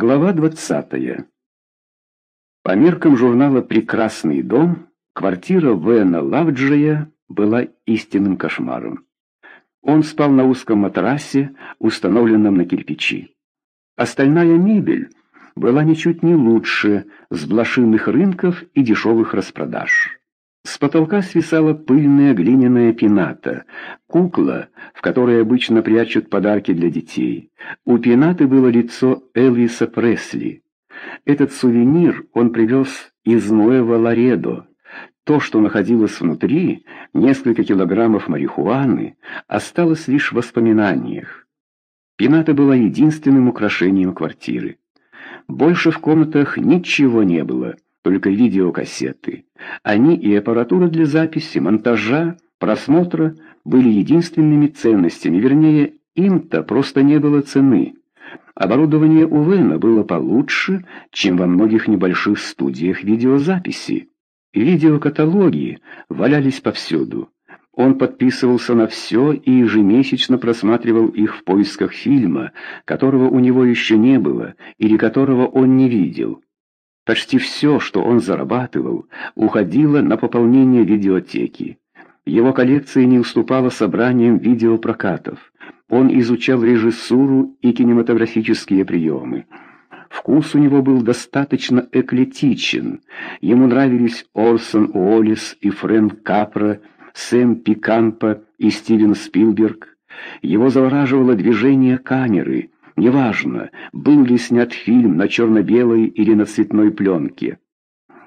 Глава 20. По меркам журнала «Прекрасный дом» квартира Вена Лавджия была истинным кошмаром. Он спал на узком матрасе, установленном на кирпичи. Остальная мебель была ничуть не лучше с блошиных рынков и дешевых распродаж. С потолка свисала пыльная глиняная пената, кукла, в которой обычно прячут подарки для детей. У пенаты было лицо Элвиса Пресли. Этот сувенир он привез из Нуэва Ларедо. То, что находилось внутри, несколько килограммов марихуаны, осталось лишь в воспоминаниях. Пената была единственным украшением квартиры. Больше в комнатах ничего не было — только видеокассеты. Они и аппаратура для записи, монтажа, просмотра были единственными ценностями, вернее, им-то просто не было цены. Оборудование у Вена было получше, чем во многих небольших студиях видеозаписи. Видеокаталоги валялись повсюду. Он подписывался на все и ежемесячно просматривал их в поисках фильма, которого у него еще не было или которого он не видел. Почти все, что он зарабатывал, уходило на пополнение видеотеки. Его коллекция не уступала собраниям видеопрокатов. Он изучал режиссуру и кинематографические приемы. Вкус у него был достаточно эклетичен. Ему нравились Орсон Уоллес и Фрэнк Капра, Сэм Пиканпа и Стивен Спилберг. Его завораживало движение камеры — Неважно, был ли снят фильм на черно-белой или на цветной пленке.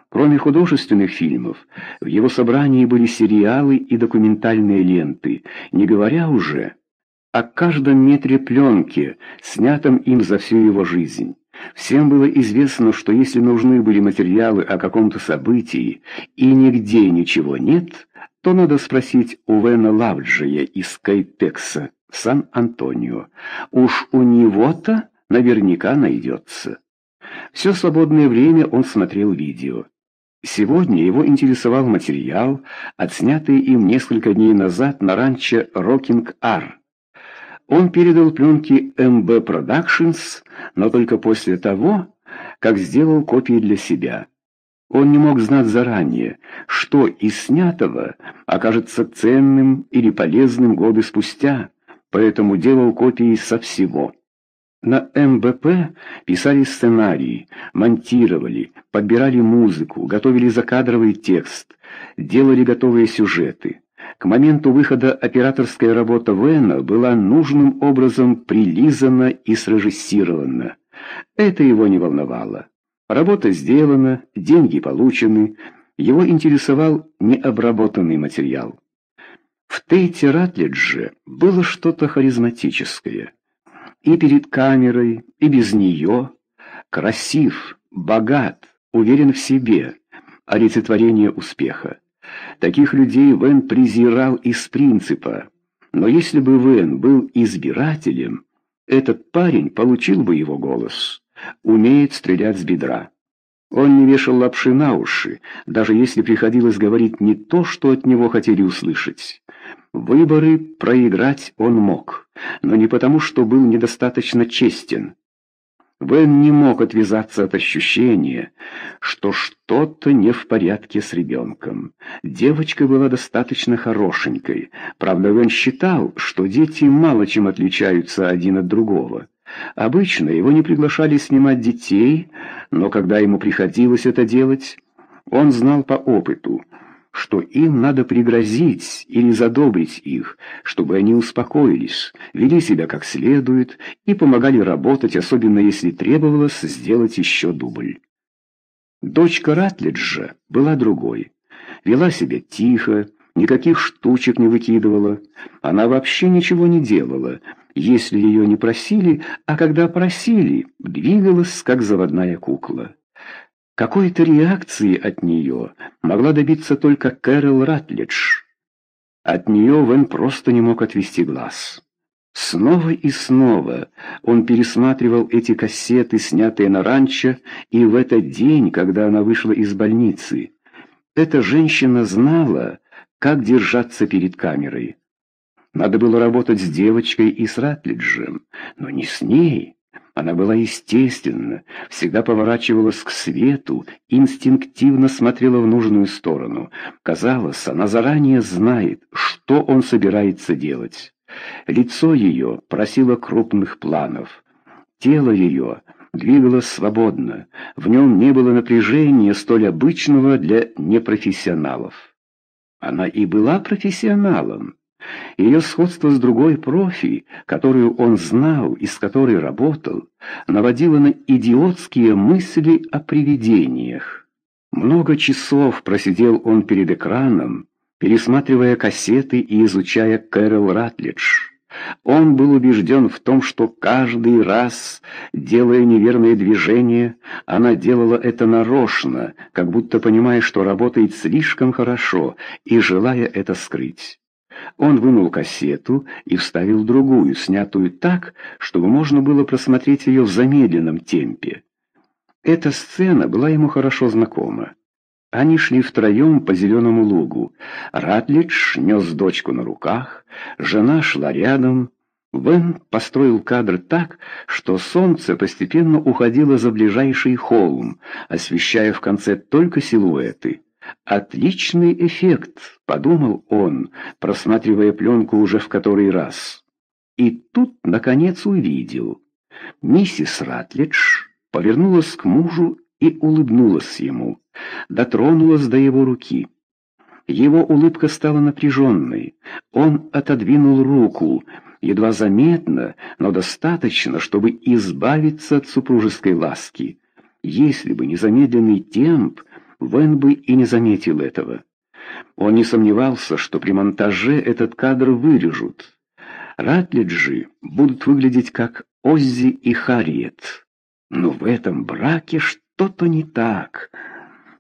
Кроме художественных фильмов, в его собрании были сериалы и документальные ленты, не говоря уже о каждом метре пленки, снятом им за всю его жизнь. Всем было известно, что если нужны были материалы о каком-то событии и нигде ничего нет, то надо спросить у Вена Лавджия из Кайтекса. Сан-Антонио. Уж у него-то наверняка найдется. Все свободное время он смотрел видео. Сегодня его интересовал материал, отснятый им несколько дней назад на ранчо Рокинг-Ар. Он передал пленки MB Productions, но только после того, как сделал копии для себя. Он не мог знать заранее, что из снятого окажется ценным или полезным годы спустя, поэтому делал копии со всего. На МБП писали сценарии, монтировали, подбирали музыку, готовили закадровый текст, делали готовые сюжеты. К моменту выхода операторская работа Вена была нужным образом прилизана и срежиссирована. Это его не волновало. Работа сделана, деньги получены, его интересовал необработанный материал. В Тейте Ратлидже было что-то харизматическое. И перед камерой, и без нее. Красив, богат, уверен в себе. Олицетворение успеха. Таких людей Вен презирал из принципа. Но если бы Вен был избирателем, этот парень получил бы его голос. Умеет стрелять с бедра. Он не вешал лапши на уши, даже если приходилось говорить не то, что от него хотели услышать. Выборы проиграть он мог, но не потому, что был недостаточно честен. Вен не мог отвязаться от ощущения, что что-то не в порядке с ребенком. Девочка была достаточно хорошенькой. Правда, Вен считал, что дети мало чем отличаются один от другого. Обычно его не приглашали снимать детей, но когда ему приходилось это делать, он знал по опыту, что им надо пригрозить или задобрить их, чтобы они успокоились, вели себя как следует и помогали работать, особенно если требовалось сделать еще дубль. Дочка Ратлиджа была другой. Вела себя тихо, никаких штучек не выкидывала. Она вообще ничего не делала, если ее не просили, а когда просили, двигалась, как заводная кукла. Какой-то реакции от нее могла добиться только Кэрол Ратлидж. От нее Вен просто не мог отвести глаз. Снова и снова он пересматривал эти кассеты, снятые на ранчо, и в этот день, когда она вышла из больницы, эта женщина знала, как держаться перед камерой. Надо было работать с девочкой и с Ратлиджем, но не с ней. Она была естественна, всегда поворачивалась к свету, инстинктивно смотрела в нужную сторону. Казалось, она заранее знает, что он собирается делать. Лицо ее просило крупных планов. Тело ее двигалось свободно, в нем не было напряжения столь обычного для непрофессионалов. Она и была профессионалом. Ее сходство с другой профи, которую он знал и с которой работал, наводило на идиотские мысли о привидениях. Много часов просидел он перед экраном, пересматривая кассеты и изучая Кэрол Ратлидж. Он был убежден в том, что каждый раз, делая неверные движения, она делала это нарочно, как будто понимая, что работает слишком хорошо и желая это скрыть. Он вынул кассету и вставил другую, снятую так, чтобы можно было просмотреть ее в замедленном темпе. Эта сцена была ему хорошо знакома. Они шли втроем по зеленому лугу. Ратлидж нес дочку на руках, жена шла рядом. Вен построил кадр так, что солнце постепенно уходило за ближайший холм, освещая в конце только силуэты. «Отличный эффект», — подумал он, просматривая пленку уже в который раз. И тут, наконец, увидел. Миссис Ратлидж повернулась к мужу и улыбнулась ему, дотронулась до его руки. Его улыбка стала напряженной. Он отодвинул руку, едва заметно, но достаточно, чтобы избавиться от супружеской ласки. Если бы не замедленный темп, Вен бы и не заметил этого. Он не сомневался, что при монтаже этот кадр вырежут. Ратлиджи будут выглядеть как Оззи и Харриет. Но в этом браке что-то не так.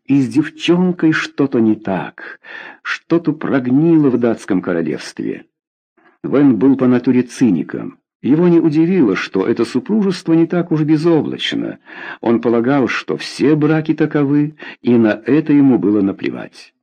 И с девчонкой что-то не так. Что-то прогнило в датском королевстве. Вен был по натуре циником. Его не удивило, что это супружество не так уж безоблачно. Он полагал, что все браки таковы, и на это ему было наплевать.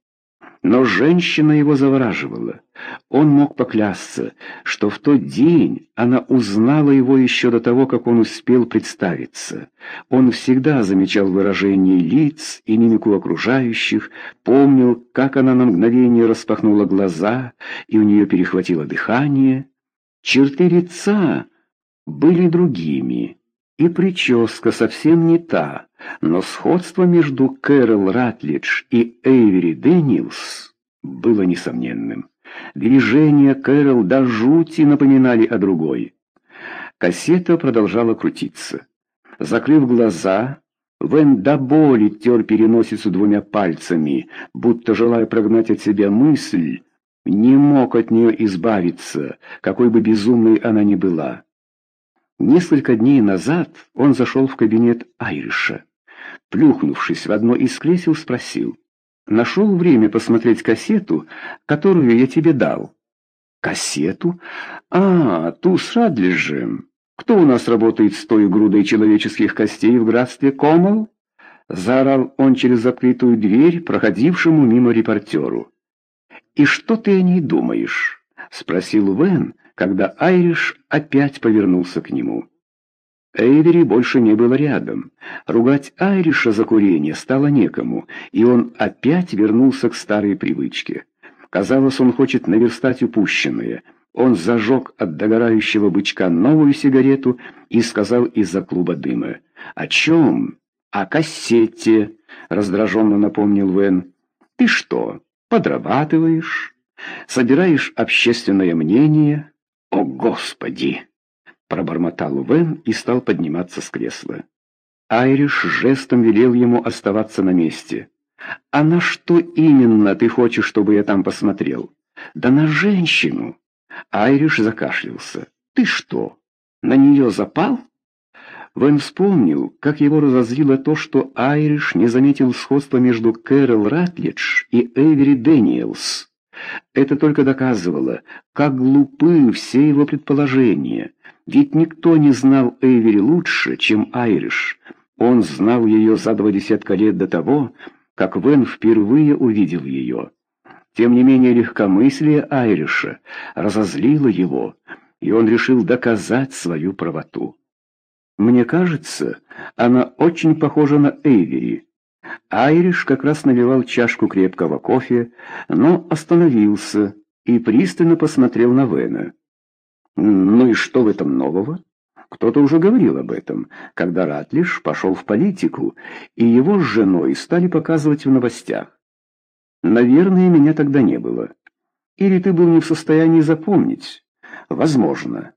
Но женщина его завораживала. Он мог поклясться, что в тот день она узнала его еще до того, как он успел представиться. Он всегда замечал выражение лиц и мимику окружающих, помнил, как она на мгновение распахнула глаза, и у нее перехватило дыхание. Черты лица были другими, и прическа совсем не та, но сходство между Кэрол Ратлидж и Эйвери Дэниелс было несомненным. Движения Кэрол до жути напоминали о другой. Кассета продолжала крутиться. Закрыв глаза, Вен до боли тер переносицу двумя пальцами, будто желая прогнать от себя мысль, не мог от нее избавиться, какой бы безумной она ни была. Несколько дней назад он зашел в кабинет Айриша. Плюхнувшись в одно из кресел, спросил. «Нашел время посмотреть кассету, которую я тебе дал?» «Кассету? А, ту с Радлиджем. Кто у нас работает с той грудой человеческих костей в графстве Комал?» Заорал он через закрытую дверь проходившему мимо репортеру. «И что ты о ней думаешь?» — спросил Вен, когда Айриш опять повернулся к нему. Эйвери больше не было рядом. Ругать Айриша за курение стало некому, и он опять вернулся к старой привычке. Казалось, он хочет наверстать упущенное. Он зажег от догорающего бычка новую сигарету и сказал из-за клуба дыма. «О чем?» «О кассете», — раздраженно напомнил Вен. «Ты что, подрабатываешь? Собираешь общественное мнение?» «О, Господи!» — пробормотал Вен и стал подниматься с кресла. Айриш жестом велел ему оставаться на месте. «А на что именно ты хочешь, чтобы я там посмотрел?» «Да на женщину!» Айриш закашлялся. «Ты что, на нее запал?» Вен вспомнил, как его разозлило то, что Айриш не заметил сходства между Кэрол Ратлидж и Эвери Дэниелс. Это только доказывало, как глупы все его предположения. Ведь никто не знал Эйвери лучше, чем Айриш. Он знал ее за два десятка лет до того, как Вен впервые увидел ее. Тем не менее легкомыслие Айриша разозлило его, и он решил доказать свою правоту. Мне кажется, она очень похожа на Эйвери. Айриш как раз наливал чашку крепкого кофе, но остановился и пристально посмотрел на Вена. «Ну и что в этом нового?» Кто-то уже говорил об этом, когда Ратлиш пошел в политику, и его с женой стали показывать в новостях. Наверное, меня тогда не было. Или ты был не в состоянии запомнить? Возможно.